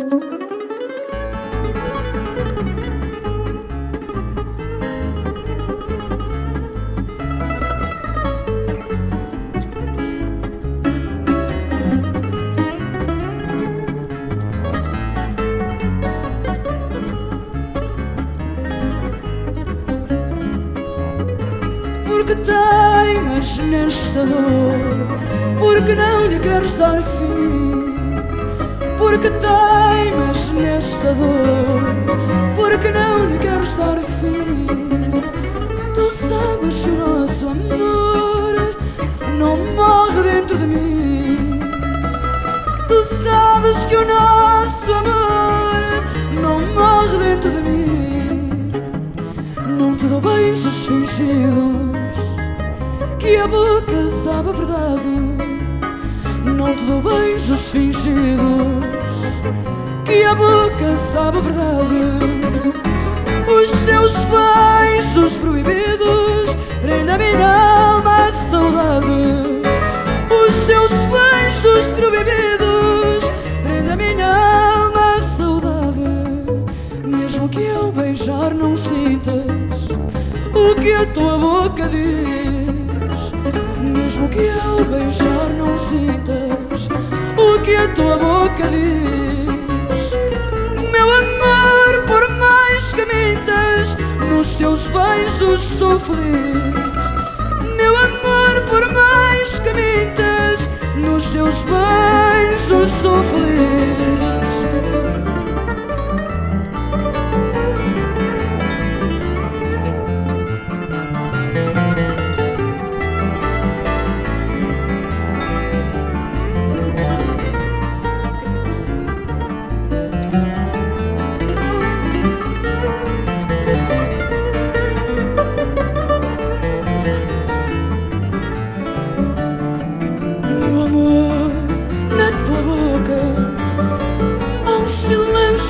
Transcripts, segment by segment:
Porque teimas nesta dor Porque não lhe queres dar fim Porque teimas nesta dor Porque não lhe queres dar fim Tu sabes que o nosso amor Não morre dentro de mim. Tu sabes que o nosso amor Não morre dentro de mim. Não te dou beijos fingidos que a boca sabe a verdade. Não te dou beijos fingidos, que a boca sabe a verdade. Os teus beijos proibidos prendem a minha alma a saudade. Os teus beijos proibidos prendem a minha alma a saudade. Mesmo que eu beijar, não sintas o que a tua boca diz. Mesmo que eu beijar não sintas o que a tua boca diz Nos teus beijos feliz Meu amor, por mais que mintas Nos teus beijos feliz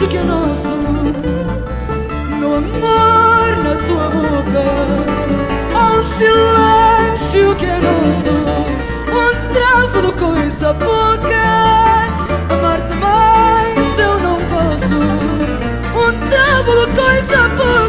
isso que é nosso, meu amor na tua boca. Há um silêncio que é nosso, um travo de coisa pouca. Amar-te mais eu não posso, um travo de coisa pouca.